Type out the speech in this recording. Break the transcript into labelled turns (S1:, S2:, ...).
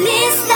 S1: lista.